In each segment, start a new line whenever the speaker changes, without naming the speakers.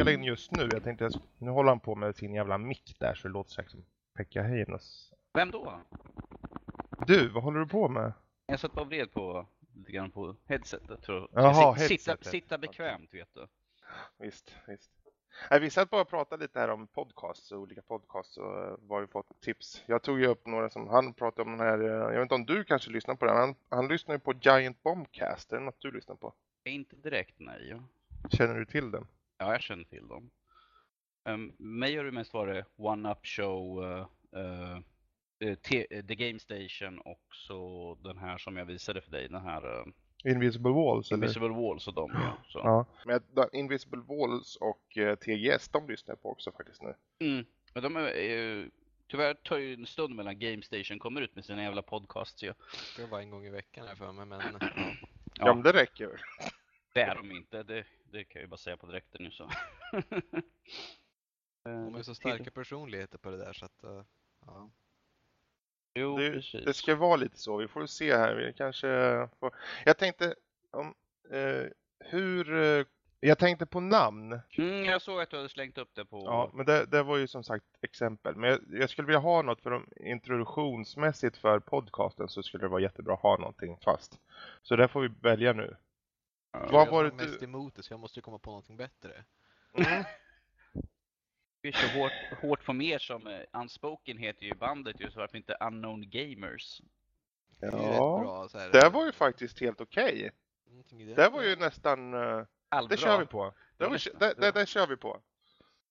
jag spela in just nu. Jag tänkte, nu håller han på med sin jävla mick där så det låter säkert som Pekka Heinos.
Vem då?
Du, vad håller du på med?
Jag satt bara och vred på lite grann på headsetet. För att
Jaha,
sitta, sitta,
headsetet.
sitta bekvämt, vet du.
Visst, visst. Nej, vi satt bara och pratade lite här om podcasts och olika podcasts och eh, vad vi fått tips. Jag tog ju upp några som han pratade om den här, eh, jag vet inte om du kanske lyssnar på den. Han, han lyssnar ju på Giant Bombcast, är det något du lyssnar på?
Inte direkt, nej.
Känner du till den?
Ja, jag känner till dem. Um, mig har det mest varit One Up Show, uh, uh, The Game Station och så den här som jag visade för dig, den här uh,
Invisible Walls? Eller?
Invisible Walls och dem. Ja. Så.
Ja, men Invisible Walls och eh, TGS, de lyssnar jag på också faktiskt nu.
Mm. Men de är, eh, tyvärr tar ju en stund mellan Game Station kommer ut med sina jävla podcasts ju.
Det var en gång i veckan här för mig, men ja.
Ja,
Ja.
men det räcker väl.
Det är de inte, det, det kan jag ju bara säga på direkten nu så.
de är så starka personligheter på det där så att, eh, ja.
Jo,
Det,
precis.
det ska vara lite så. Vi får se här. Vi kanske får... Jag tänkte om eh, hur... Eh, jag tänkte på namn.
Mm, jag såg att du hade slängt upp det på...
Ja, men det, det var ju som sagt exempel. Men jag, jag skulle vilja ha något för de, introduktionsmässigt för podcasten så skulle det vara jättebra att ha någonting fast. Så där får vi välja nu.
Ja.
Vad
jag
var det
är mest
du-
emot det så jag måste ju komma på någonting bättre.
Mm.
Det är så hårt, hårt på mer som eh, Unspoken heter ju bandet ju, så varför inte Unknown Gamers?
Det är ju rätt
Ja,
bra så här.
det var ju faktiskt helt okej.
någonting i den
Det var ju nästan... eh,
Allbra.
det kör vi på. Det, var,
nästan.
det, det, det kör vi på.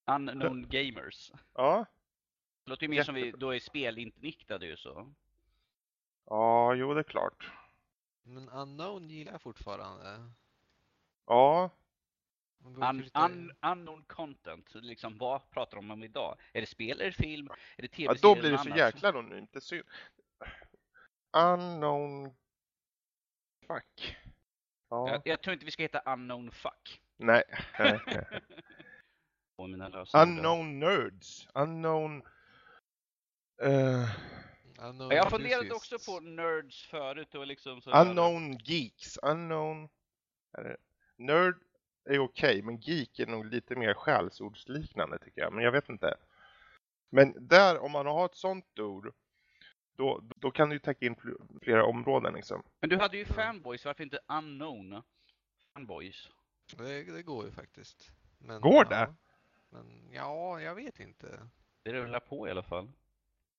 Unknown Gamers.
Ja.
Det låter ju mer som vi
Jättebra.
då är spelinriktade ju så.
Ja, jo det är klart.
Men Unknown gillar jag fortfarande.
Ja,
Un, un, unknown content, så liksom vad pratar de om idag? Är det spel, är det film, är det
ja
tv-serier?
då blir det så jäkla anonymt. Det är synd. Unknown... Fuck. Ja,
Jag, jag tror inte vi ska heta unknown fuck.
nej. Unknown nerds. Unknown... eh,
Unknown
Jag funderade också på nerds förut och liksom så
unknown geeks. Unknown... är det- Nerd är okej, men geek är nog lite mer skällsordsliknande tycker jag. Men jag vet inte. Men där, om man har ett sånt ord, då, då kan du ju täcka in fl- flera områden liksom.
Men du hade ju fanboys, varför inte unknown fanboys?
Det, det går ju faktiskt. Men,
Går
ja.
det?
Men ja, jag vet inte.
Det rullar på i alla fall.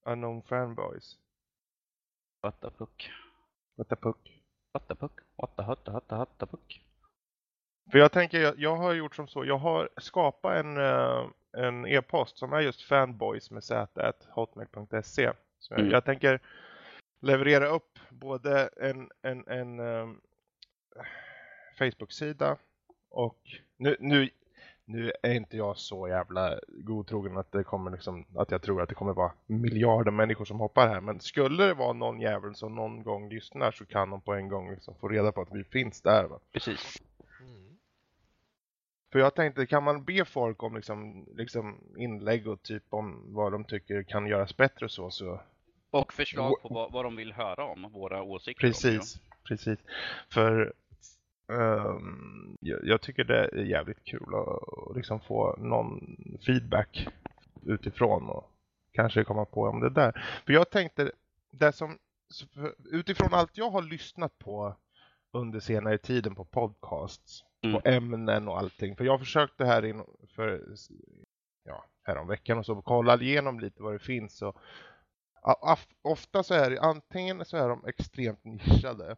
Unknown fanboys.
What the fuck?
What the puck.
What the fuck? What the hutta hutta hutta puck?
För jag tänker, jag, jag har gjort som så, jag har skapat en, eh, en e-post som är just fanboys med z.hotmail.se. Så jag,
Mm.
jag tänker leverera upp både en, en, en eh, Facebook-sida och nu, nu, nu är inte jag så jävla godtrogen att det kommer liksom, att jag tror att det kommer vara miljarder människor som hoppar här. Men skulle det vara någon jävel som någon gång lyssnar så kan de på en gång liksom få reda på att vi finns där. Va?
Precis.
För jag tänkte, kan man be folk om liksom, liksom inlägg och typ om vad de tycker kan göras bättre och så, så
Och förslag på vad, vad de vill höra om, våra åsikter. om,
precis, precis. För ehm, jag, jag tycker det är jävligt kul att liksom få någon feedback utifrån och kanske komma på om det där. För jag tänkte, det som, utifrån allt jag har lyssnat på under senare tiden på podcasts
Mm.
och ämnen och allting. För jag försökte här in för ja, härom veckan och så kolla igenom lite vad det finns. Och, ofta så är det antingen så är de extremt nischade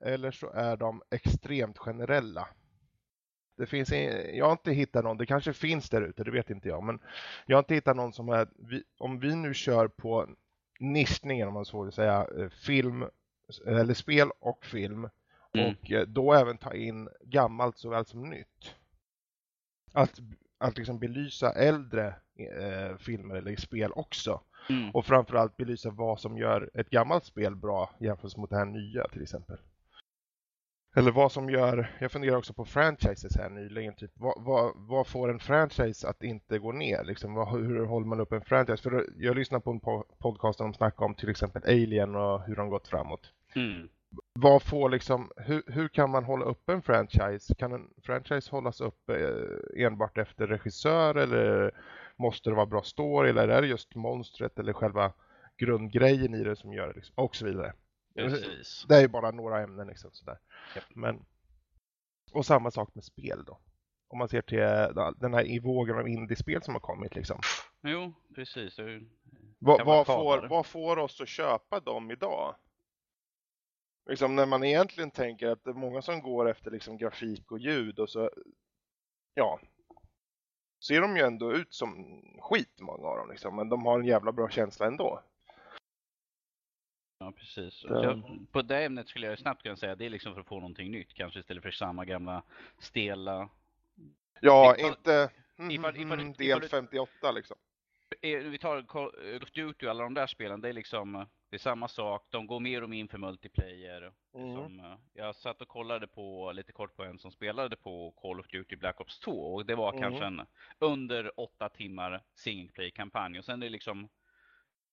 eller så är de extremt generella. Det finns en, jag har inte hittat någon, det kanske finns där ute, det vet inte jag, men jag har inte hittat någon som är, om vi nu kör på nischningen om man så vill säga, eh, film eller spel och film
Mm.
och eh, då även ta in gammalt såväl som nytt. Att, att liksom belysa äldre eh, filmer eller spel också.
Mm.
Och framförallt belysa vad som gör ett gammalt spel bra jämfört mot det här nya till exempel. Eller vad som gör, jag funderar också på franchises här nyligen, typ vad, vad, vad får en franchise att inte gå ner? Liksom, vad, hur håller man upp en franchise? För jag lyssnade på en po- podcast där de snackade om till exempel Alien och hur de gått framåt.
Mm.
Vad får liksom, hur, hur kan man hålla upp en franchise? Kan en franchise hållas uppe eh, enbart efter regissör eller måste det vara bra story eller är det just monstret eller själva grundgrejen i det som gör det liksom, och så vidare.
Precis.
Det är ju bara några ämnen liksom sådär.
Japp.
Men, och samma sak med spel då. Om man ser till eh, den här i vågen av indiespel som har kommit liksom.
Jo, precis.
Vad, vad, får, vad får oss att köpa dem idag? Liksom när man egentligen tänker att det är många som går efter liksom grafik och ljud och så, ja, ser de ju ändå ut som skit många av dem liksom, men de har en jävla bra känsla ändå.
Ja, precis. Så på det ämnet skulle jag snabbt kunna säga det är liksom för att få någonting nytt kanske istället för samma gamla stela.
Ja,
Ifall-
inte
ifall- ifall-
mm,
ifall
del
du-
58 liksom.
Eh, Vi tar Call of Duty och alla de där spelen, det är liksom eh, det är samma sak. De går mer och mer in för multiplayer.
Mm.
Som, eh, jag satt och kollade på lite kort på en som spelade på Call of Duty Black Ops 2 och det var
Mm.
kanske en under åtta timmar single play kampanj och sen är det liksom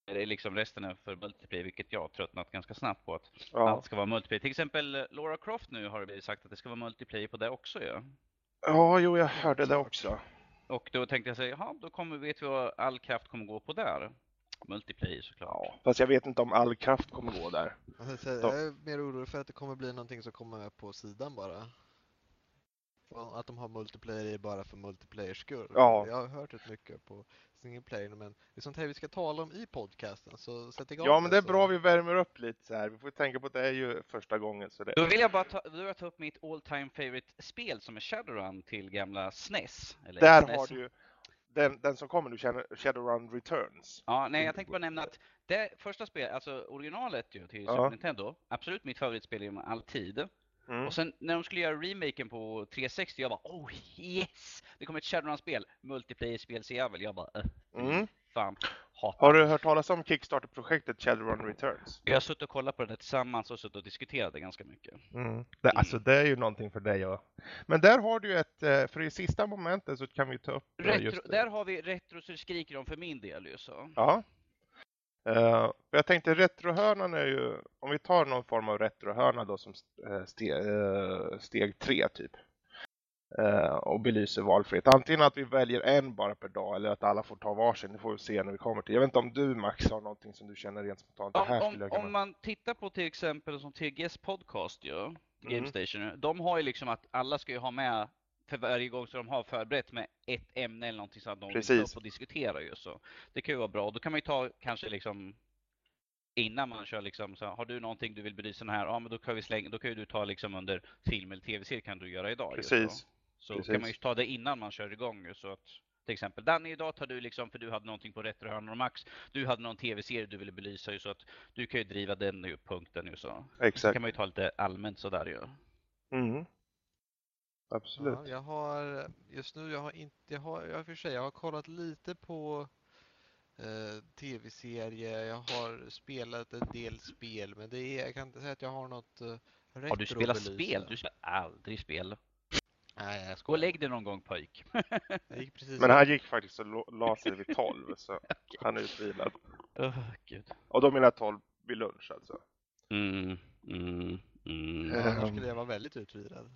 det är liksom resten är för multiplayer, vilket jag har tröttnat ganska snabbt på att
Ja.
allt ska vara multiplayer. Till exempel eh, Laura Croft nu har det sagt att det ska vara multiplayer på det också ja.
ja, jo, jag hörde det också.
Och då tänkte jag säga, jaha, då kommer, vet vi vad all kraft kommer gå på där. Multiplayer såklart.
Ja, fast jag vet inte om all kraft kommer gå där.
Jag, är mer orolig för att det kommer bli någonting som kommer på sidan bara. Att de har multiplayer i bara för multiplayers skull.
Ja.
Jag har hört rätt mycket på single player men det är sånt här vi ska tala om i podcasten så sätt igång
Ja, men det är
så.
bra vi värmer upp lite så här. Vi får tänka på att det är ju första gången så det...
Då vill jag bara ta, jag ta upp mitt all time favorite spel som är Shadowrun till gamla SNES. Eller
Där
SNES.
har du ju den, den som kommer nu, Shadow- Shadowrun Returns.
Ja, nej jag tänkte bara nämna att det första spelet, alltså originalet ju till
Ja.
Super Nintendo, absolut mitt favoritspel genom all tid.
Mm.
Och sen när de skulle göra remaken på 360, jag bara oh yes! Det kommer ett Shadowrun-spel, multiplayer-spel ser jag väl. Jag bara äh,
Mm.
fan, hatar.
Har du hört talas om Kickstarter-projektet Shadowrun Returns?
Jag har suttit och kollat på det tillsammans och suttit och diskuterat det ganska mycket.
Mm. Det, alltså det är ju någonting för dig och... Men där har du ett, eh, för i sista momentet så kan vi ta upp eh,
Retro,
just det.
där har vi retro så skriker om för min del ju så.
Ja. Eh, jag tänkte retrohörnan är ju, om vi tar någon form av retrohörna då som steg, uh, steg tre typ. Eh, och belyser valfrihet. Antingen att vi väljer en bara per dag eller att alla får ta varsin. Det får vi se när vi kommer till. Jag vet inte om du Max har någonting som du känner rent spontant. Det här
Om, om, om man tittar på till exempel som TGS podcast ju,
Mm.
Gamestation, de har ju liksom att alla ska ju ha med för varje gång så de har förberett med ett ämne eller någonting så att de
Precis.
och diskutera ju så. Det kan ju vara bra. Då kan man ju ta kanske liksom innan man kör liksom så har du någonting du vill belysa här, ja men då kan vi slänga, då kan ju du ta liksom under film eller tv-serie kan du göra idag.
Precis.
Så
Precis.
kan man ju ta det innan man kör igång så att till exempel Danny idag tar du liksom, för du hade någonting på Retrohörnan och Max, du hade någon tv-serie du ville belysa ju så att du kan ju driva den ju, punkten ju så. Så
Exakt.
kan man ju ta lite allmänt sådär ju.
Mm. Absolut.
Ja, jag har just nu, jag har inte, jag har, jag för sig, jag har kollat lite på eh, tv-serier, jag har spelat en del spel, men det är, jag kan inte säga att jag har något eh,
Har du spelat spel? Du spelar aldrig spel.
Nej, jag
Gå och lägg dig någon gång pojk.
Men han gick faktiskt och la sig vid 12 så han är utvilad.
Åh gud.
Och då menar jag 12 vid lunch alltså.
Mm, mm, mm.
Ja, annars
Ehm.
skulle jag vara väldigt utvilad.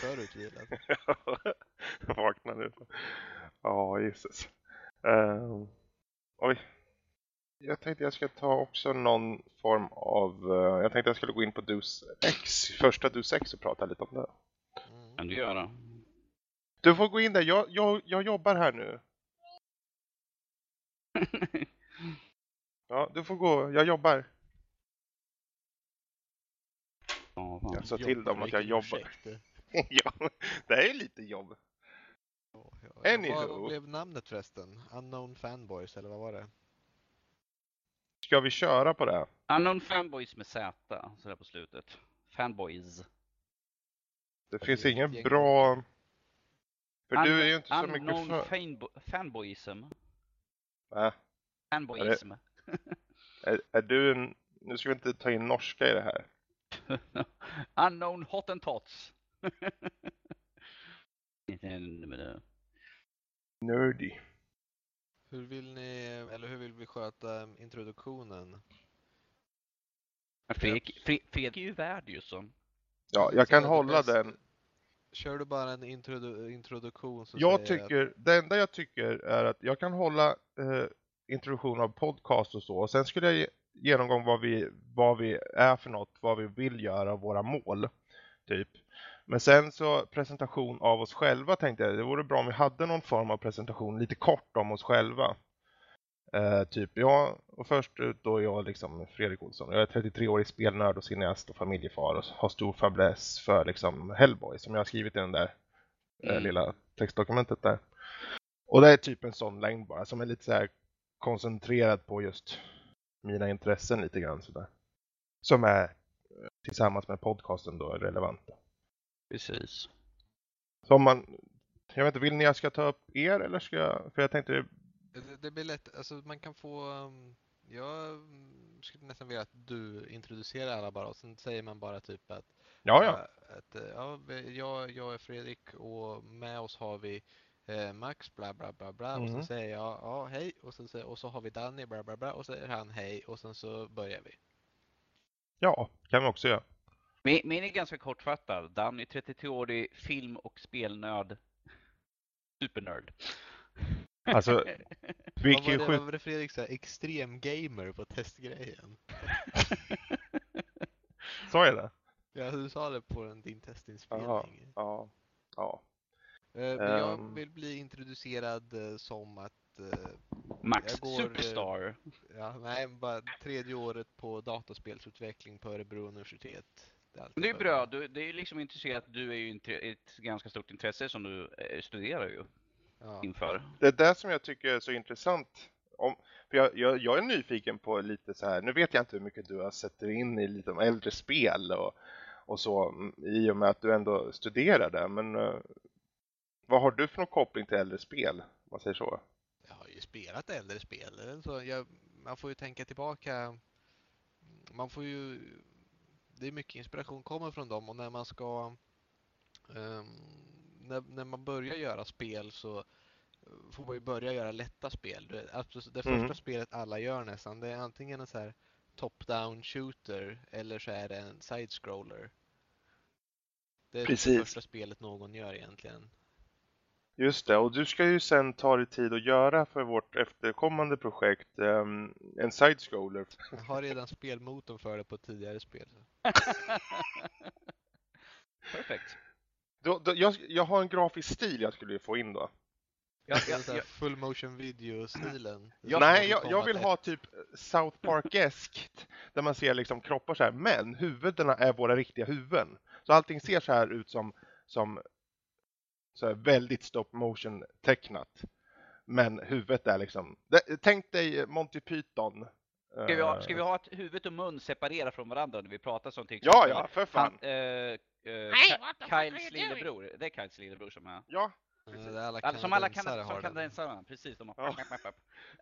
För utvilad.
Vakna nu. Ja, Jesus. Ehm, oj. Jag tänkte jag ska ta också någon form av... eh, jag tänkte jag skulle gå in på Dus X, första Dus X och prata lite om det.
Kan du göra?
Du får gå in där, jag, jag, jag jobbar här nu. Ja, du får gå, jag jobbar.
Ja, fan.
Jag sa till dem att jag jobbar. ja, det är ju lite jobb.
Ja, ja.
Anywho.
Vad blev namnet förresten? Unknown Fanboys, eller vad var det?
Ska vi köra på det?
Unknown fanboys med Z, sådär på slutet. Fanboys.
Det finns
är
ingen
gäng
bra... För du är ju inte så mycket för...
fanbo- fanboyism.
Äh,
Fanboyism.
är, är du en... Nu ska vi inte ta in norska i det här.
Unknown hottentots.
Nerdy.
Hur vill ni, eller hur vill vi sköta introduktionen?
Fredrik, Fre- Fredrik är ju värd ju så.
Ja, jag kan hålla den.
Kör du bara en introdu introduktion så
Jag tycker, det enda jag tycker är att jag kan hålla eh, introduktion av podcast och så. Och sen skulle jag ge- genomgång vad vi, vad vi är för något, vad vi vill göra, våra mål. Typ. Men sen så presentation av oss själva tänkte jag, det vore bra om vi hade någon form av presentation lite kort om oss själva. Eh, typ jag, och först ut då är jag liksom Fredrik Olsson. Jag är 33-årig spelnörd och cineast och familjefar och har stor fäbless för liksom Hellboy som jag har skrivit i den där eh,
Mm.
lilla textdokumentet där. Och det är typ en sån längd bara som är lite så här koncentrerad på just mina intressen lite grann sådär. Som är eh, tillsammans med podcasten då relevanta.
Precis.
Så om man, jag vet inte, vill ni jag ska ta upp er eller ska jag, för jag tänkte
Det, det blir lätt, alltså man kan få, um, jag mm, skulle nästan vilja att du introducerar alla bara och sen säger man bara typ att,
ja ja,
äh, att äh, ja, jag, jag är Fredrik och med oss har vi eh, Max bla bla bla bla och
Mhm.
så säger jag ja hej och, sen, säger- och så har vi Danny bla bla bla och så säger han hej och sen så börjar vi.
ja, kan vi också göra.
Min, min är ganska kortfattad. Danny, 33-årig film och spelnörd. Supernörd.
Alltså, Vi
Vad
kan
var det,
skjuta,
vad var det Fredrik sa? Extrem gamer på testgrejen.
sa jag det?
Ja, du sa det på den, din testinspelning.
Ja, ja.
Eh, Men jag
Ehm.
vill bli introducerad eh, som att, eh,
Max
Jag går,
Superstar.
ja, nej, bara tredje året på dataspelsutveckling på Örebro universitet. Det
det är bra. Du, det är ju liksom intresserat. Du är ju inte ett ganska stort intresse som du eh, studerar ju
Ja.
inför.
Det är det som jag tycker är så intressant. Om, för jag, jag, jag är nyfiken på lite så här, nu vet jag inte hur mycket du har sett dig in i lite om äldre spel och, och så mm, i och med att du ändå studerar det. Men eh, vad har du för någon koppling till äldre spel? Om man säger så.
Jag har ju spelat äldre spel. Så jag, man får ju tänka tillbaka. Man får ju... Det är mycket inspiration kommer från dem och när man ska... ehm, när, när man börjar göra spel så eh, får man ju börja göra lätta spel. Alltså Det första
Mm.
spelet alla gör nästan, det är antingen en så här top-down shooter eller så är det en side-scroller. Det är typ
Precis.
det första spelet någon gör egentligen.
Just det, och du ska ju sen ta dig tid att göra för vårt efterkommande projekt ehm, en side-scroller.
Jag har redan spelmotorn för det på ett tidigare spel.
Perfekt.
Då, då, jag, jag har en grafisk stil jag skulle få in då.
Jag, jag, jag,
full motion video-stilen.
Nej, jag, jag vill ha typ South Park-eskt. Där man ser liksom kroppar så här. Men huvudena är våra riktiga huvuden. Så allting ser så här ut som, som så här väldigt stop motion tecknat. Men huvudet är liksom... Tänk dig Monty Python.
ska, vi ha,
eh,
ska vi ha att huvud och mun separerar från varandra när vi pratar till
Ja, ja, för
Han,
fan.
eh, eh,
Hey,
Kyles lillebror. Det är Kyles lillebror som är...
Ja,
är alla
Alltså, som alla
kanadensare
kan, som
har
kan
den.
dansa, precis. De har...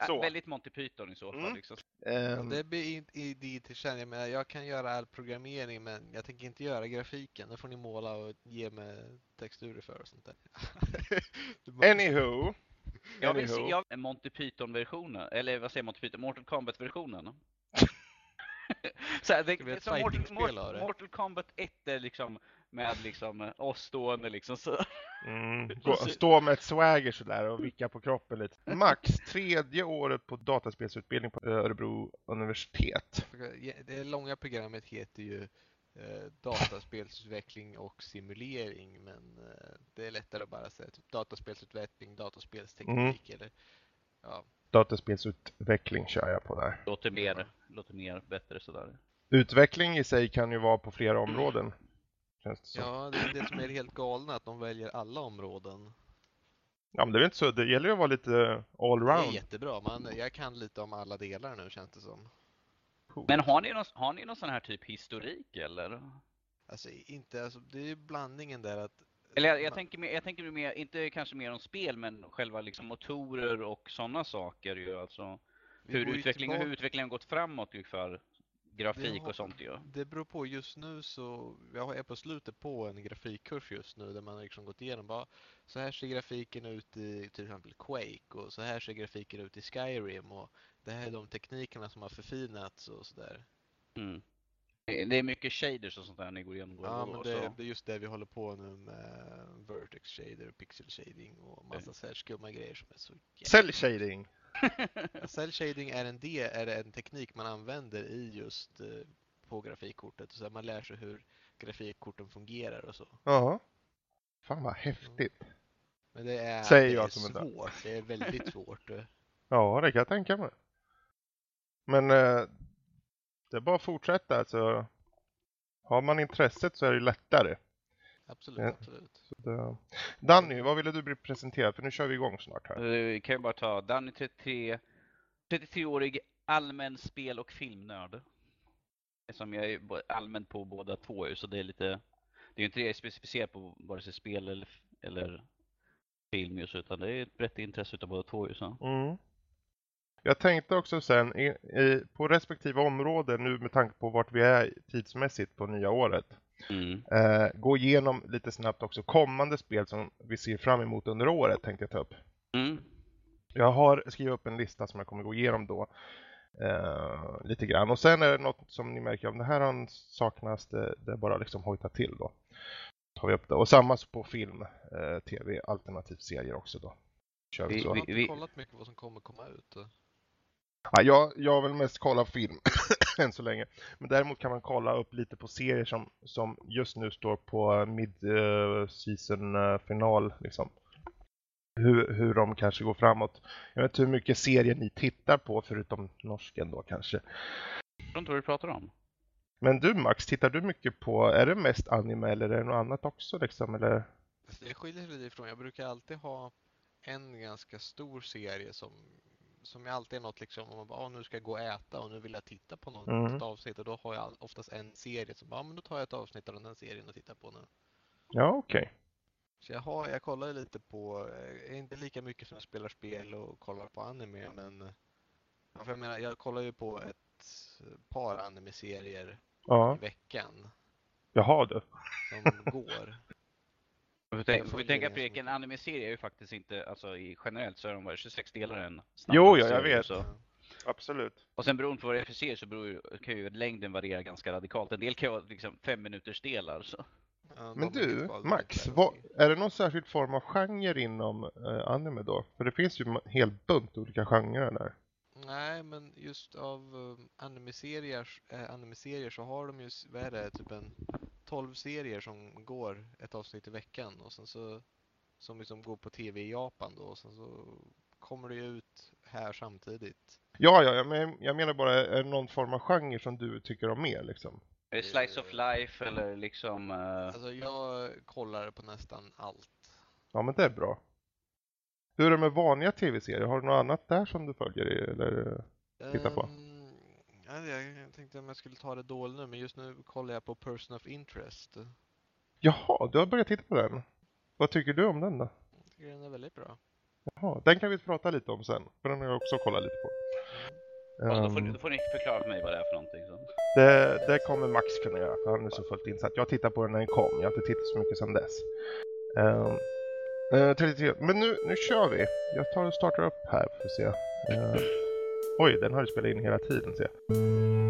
Ja.
Väldigt Monty Python i så fall.
Mm.
Liksom.
ehm,
Det blir inte i dit till känner jag, men jag kan göra all programmering men jag tänker inte göra grafiken. Det får ni måla och ge mig texturer för och sånt där.
Anywho.
Jag vill se
Anywho.
jag, Monty Python-versionen, eller vad säger Monty Python? Mortal Kombat-versionen. så här, det, som Mortal, Mortal,
det?
Mortal Kombat 1 är liksom med liksom eh, oss stående liksom så.
Mm, stå med ett swagger sådär och vicka på kroppen lite. Max, tredje året på dataspelsutbildning på Örebro universitet.
Det långa programmet heter ju eh, dataspelsutveckling och simulering men eh, det är lättare att bara säga typ dataspelsutveckling, dataspelsteknik eller ja,
Dataspelsutveckling kör jag på där.
Låter mer, låter mer bättre sådär.
Utveckling i sig kan ju vara på flera områden. Känns det. Ja.
ja det är det som är helt galna att de väljer alla områden.
men det är väl inte så. Det gäller ju att vara lite
Det är
allround.
jättebra, man, jag kan lite om alla delar nu känns det som.
Men har ni någon, har ni någon sån här typ historik eller?
Alltså inte, alltså, det är ju blandningen där att
Eller jag, jag tänker, mer, jag tänker mer, inte kanske mer om spel, men själva liksom motorer och sådana saker ju alltså. Hur utvecklingen, hur utvecklingen gått framåt ju för grafik
har-
och sånt ju.
Det beror på, just nu så, jag är på slutet på en grafikkurs just nu där man har liksom gått igenom bara så här ser grafiken ut i till exempel Quake och så här ser grafiken ut i Skyrim och det här är de teknikerna som har förfinats och sådär.
Mm. Det är mycket shaders och sånt där ni går igenom.
Ja, men det, det är just det vi håller på nu med Vertex shader, pixel shading och massa så här skumma grejer som är så
Cell shading.
Cell shading är en, del, är en teknik man använder i just eh, på grafikkortet. Så man lär sig hur grafikkorten fungerar och så.
Ja. Fan vad häftigt.
Men det är,
Säger
det
jag
är
som
svårt. Det är väldigt svårt. eh.
Ja, det kan jag tänka mig. Men eh, det är bara att fortsätta. Alltså, har man intresset så är det lättare.
Absolut,
Ja.
absolut.
Så det... Danny, vad ville du bli presenterad? För nu kör vi igång snart här.
Eh, Vi kan ju bara ta Danny 33, 33-årig allmän spel och filmnörd. Eftersom jag är allmän på båda två ju, så det är lite, det är ju inte det jag är specificerad på vare sig spel eller, eller film just, utan det är ett brett intresse utav båda två ju. Så.
Mm. Jag tänkte också sen i, i, på respektive område nu med tanke på vart vi är tidsmässigt på nya året.
Mm.
Eh, gå igenom lite snabbt också kommande spel som vi ser fram emot under året tänkte jag ta upp.
Mm.
Jag har skrivit upp en lista som jag kommer gå igenom då. Eh, lite grann. Och sen är det något som ni märker om det här saknas, det, det är bara liksom hojta till då. Tar vi upp det. Och samma på film, eh, tv, alternativ serier också då. Kör vi
Vi-
så.
Vi-
har inte kollat mycket vad som kommer komma ut. eh.
Ja, jag, jag väl mest kollat film än så länge. Men däremot kan man kolla upp lite på serier som, som just nu står på mid-season final. Liksom. Hur, hur de kanske går framåt. Jag vet inte hur mycket serier ni tittar på förutom norsken då kanske.
Jag förstår inte vad du pratar om.
Men du Max, tittar du mycket på, är det mest anime eller är det något annat också liksom? Eller?
Det skiljer sig lite ifrån. Jag brukar alltid ha en ganska stor serie som, som jag alltid är något liksom, om man bara, ah, nu ska jag gå och äta och nu vill jag titta på något
Mm.
avsnitt och då har jag oftast en serie som, ja ah, men då tar jag ett avsnitt av den här serien och tittar på nu.
Ja, okej.
Så jag, har, jag kollar ju lite på, eh, inte lika mycket som jag spelar spel och kollar på anime men jag menar, jag kollar ju på ett par anime-serier
Ja,
i veckan
jaha du.
som går.
Får tänka, får vi tänka
det
Fredrik,
som-
en anime-serie är ju faktiskt inte, alltså i, generellt så är de bara 26 delar en
Jo, ja, jag vet.
Så.
Absolut.
Och sen beroende på vad det är för serie så beror, ju- kan ju längden variera ganska radikalt. En del kan ju vara liksom fem minuters delar. Så.
Ja,
Men du, Max, vad, är det någon särskild form av genre inom eh, anime då? För det finns ju en hel bunt olika genrer där.
Nej, men just av um, anime-serier, eh, anime-serier så har de ju, vad är det, typ en 12 serier som går ett avsnitt i veckan och sen så som liksom går på tv i Japan då och sen så kommer det ju ut här samtidigt.
Ja, ja, ja, men jag menar bara, är det någon form av genre som du tycker om mer liksom?
Är det Slice of Life eller liksom... eh,
Alltså jag kollar på nästan allt.
Ja, men det är bra. Hur är det med vanliga tv-serier? Har du något annat där som du följer i, eller? Titta på.
Ja, jag tänkte om jag skulle ta det dåligt nu men just nu kollar jag på Person of Interest.
Jaha, du har börjat titta på den. Vad tycker du om den då?
Jag tycker den är väldigt bra.
Jaha, den kan vi prata lite om sen. För den har jag också kollat lite på.
ja, då, får,
Ehm,
då får ni förklara för mig vad det är för någonting. Så.
Det, det kommer Max kunna göra, för han är så fullt insatt. Jag tittade på den när den kom, jag har inte tittat så mycket sedan dess. Um, 33. Men nu, nu kör vi. Jag tar och startar upp här för att se. Eh, oj, den har ju spelat in hela tiden ser jag.